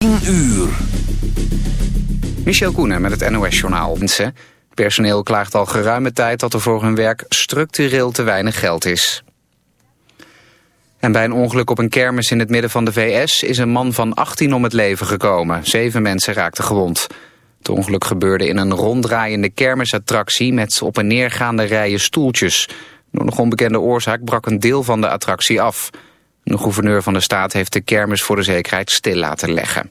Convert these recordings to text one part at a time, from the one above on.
10 uur. Michel Koenen met het NOS-journaal. Personeel klaagt al geruime tijd dat er voor hun werk structureel te weinig geld is. En bij een ongeluk op een kermis in het midden van de VS is een man van 18 om het leven gekomen. Zeven mensen raakten gewond. Het ongeluk gebeurde in een ronddraaiende kermisattractie met op en neergaande rijen stoeltjes. Door nog onbekende oorzaak brak een deel van de attractie af. De gouverneur van de staat heeft de kermis voor de zekerheid stil laten leggen.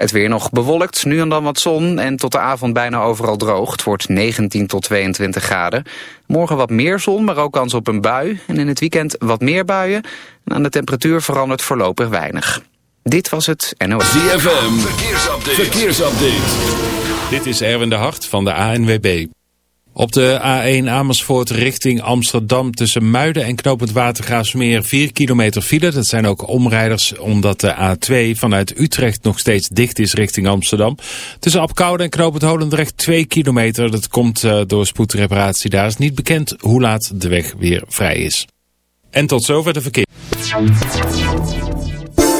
Het weer nog bewolkt, nu en dan wat zon en tot de avond bijna overal droog. Het wordt 19 tot 22 graden. Morgen wat meer zon, maar ook kans op een bui. En in het weekend wat meer buien. En aan de temperatuur verandert voorlopig weinig. Dit was het NOS. ZFM, verkeersupdate. verkeersupdate. Dit is Erwin de Hart van de ANWB. Op de A1 Amersfoort richting Amsterdam tussen Muiden en Knopend Watergraafsmeer 4 kilometer file. Dat zijn ook omrijders omdat de A2 vanuit Utrecht nog steeds dicht is richting Amsterdam. Tussen Apkoude en Knopend Holendrecht 2 kilometer. Dat komt uh, door spoedreparatie. Daar is niet bekend hoe laat de weg weer vrij is. En tot zover de verkeer.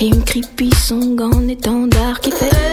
Et une creepy song en étendard qui fait.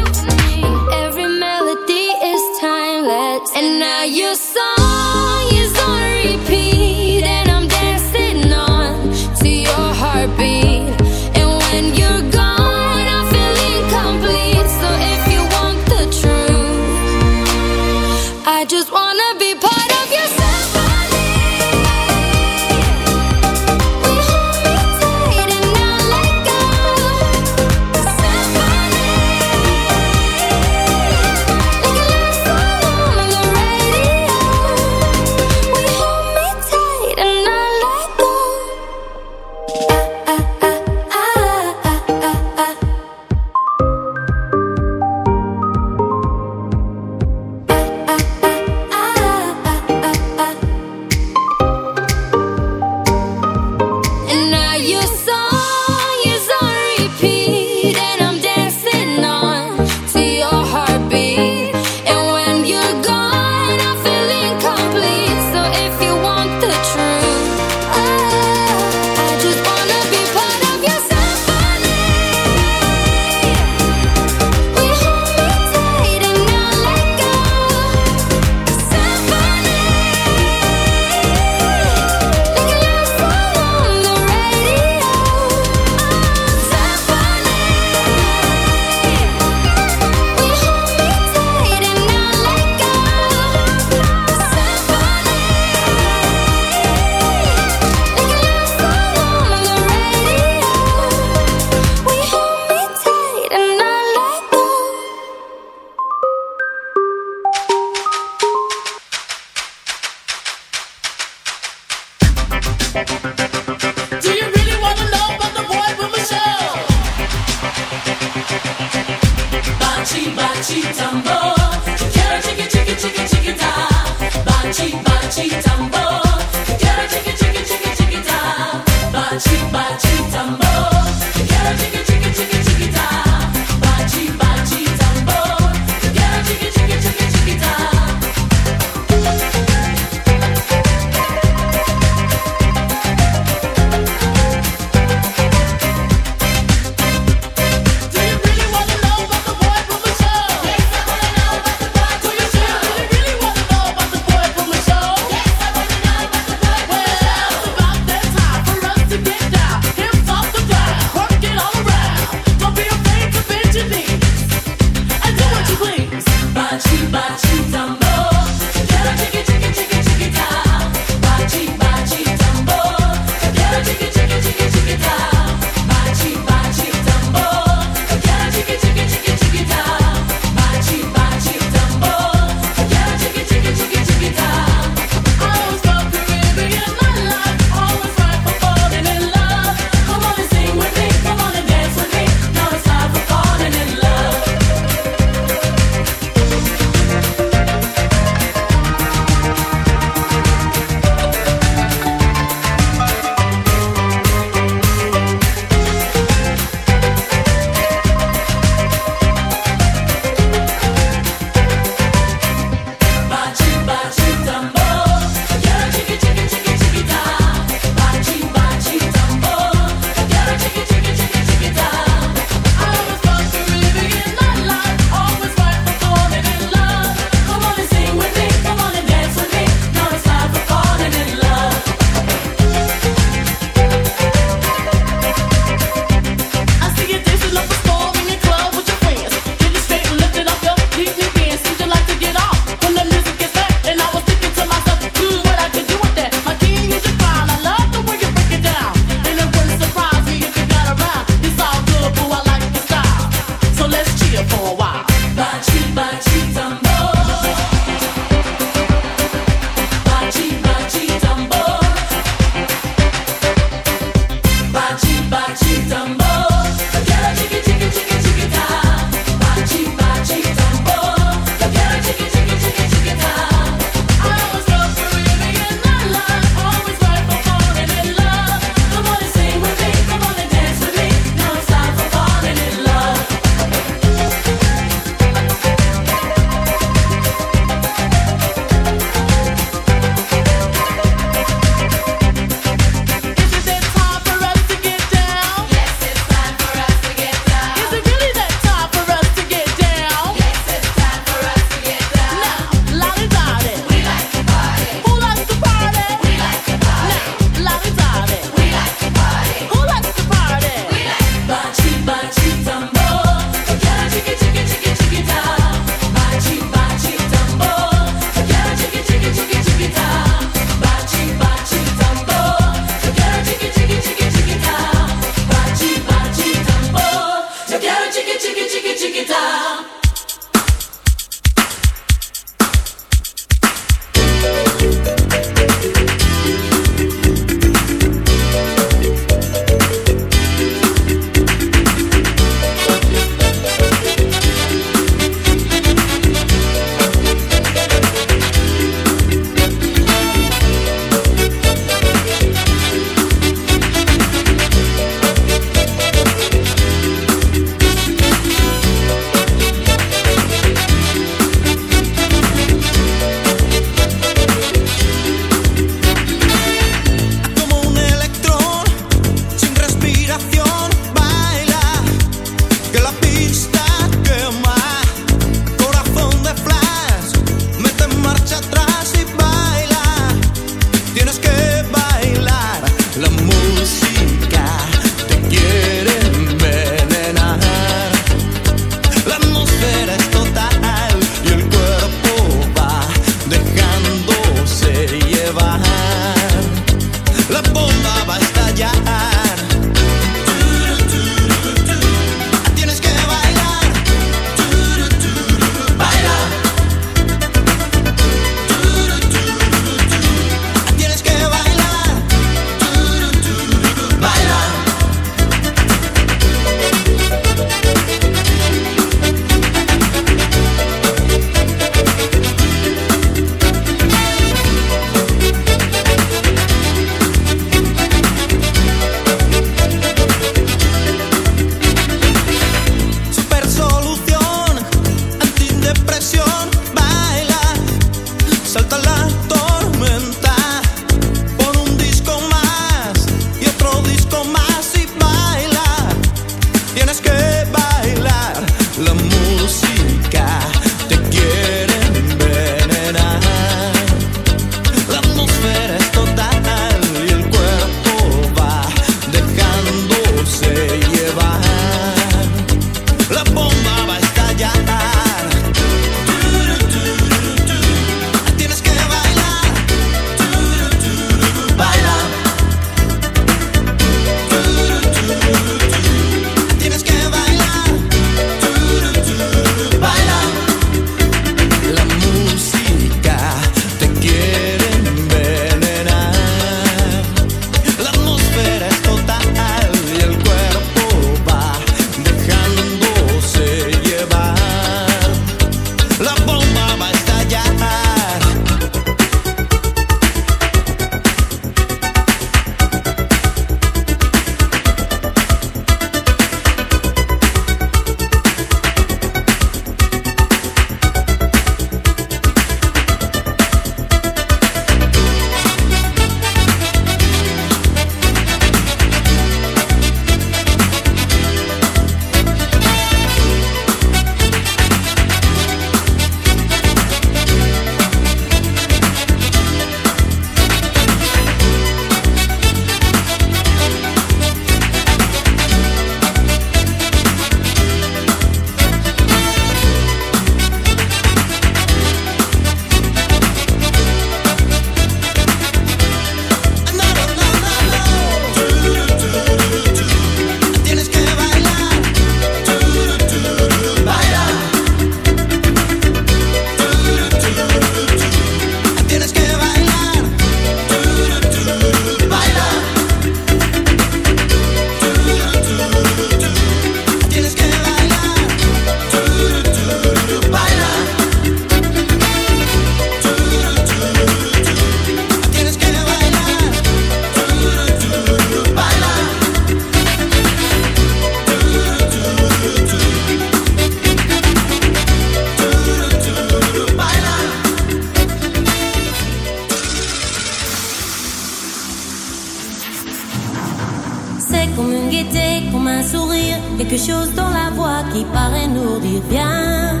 Voix qui paraît nous dire bien,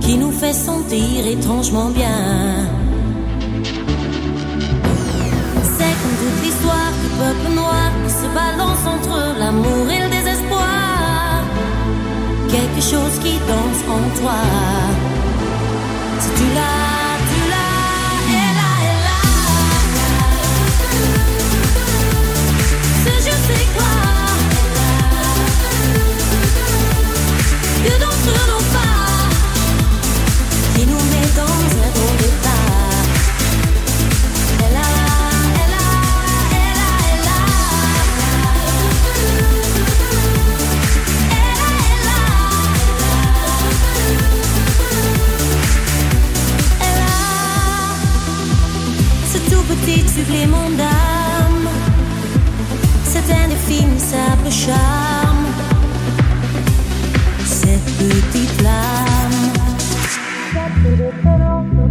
qui nous fait sentir étrangement bien. C'est comme toute l'histoire du peuple noir qui se balance entre l'amour et le désespoir, quelque chose qui danse en toi. Si tu l'as, tu l'as, elle a, elle a. Ce je sais quoi Qui nous met dans un bon état. Elle a, elle a, elle a, elle a. Elle a, elle a. Elle a, ce tout petit suffit mon dame, cette année filme s'approcha.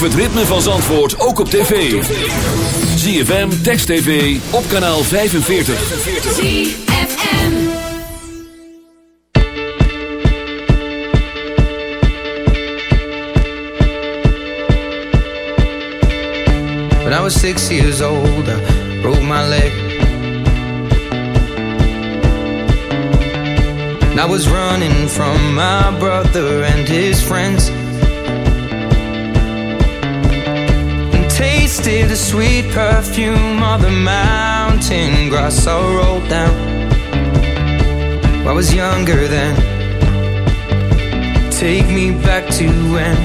Beleef het ritme van Zandvoort ook op tv. ZFM, Text TV, op kanaal 45. ZFM. When I was six years old, I broke my leg. And I was running from my brother and his friends. Tasted the sweet perfume of the mountain grass I rolled down. I was younger then. Take me back to when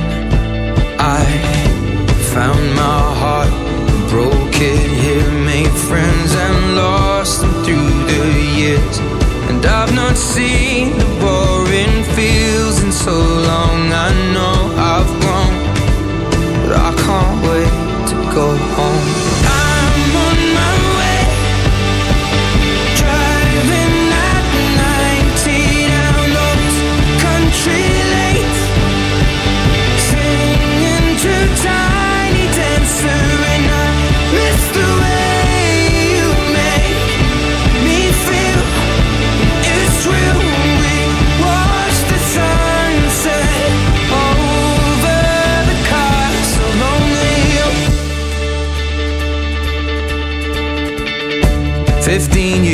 I found my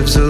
Lives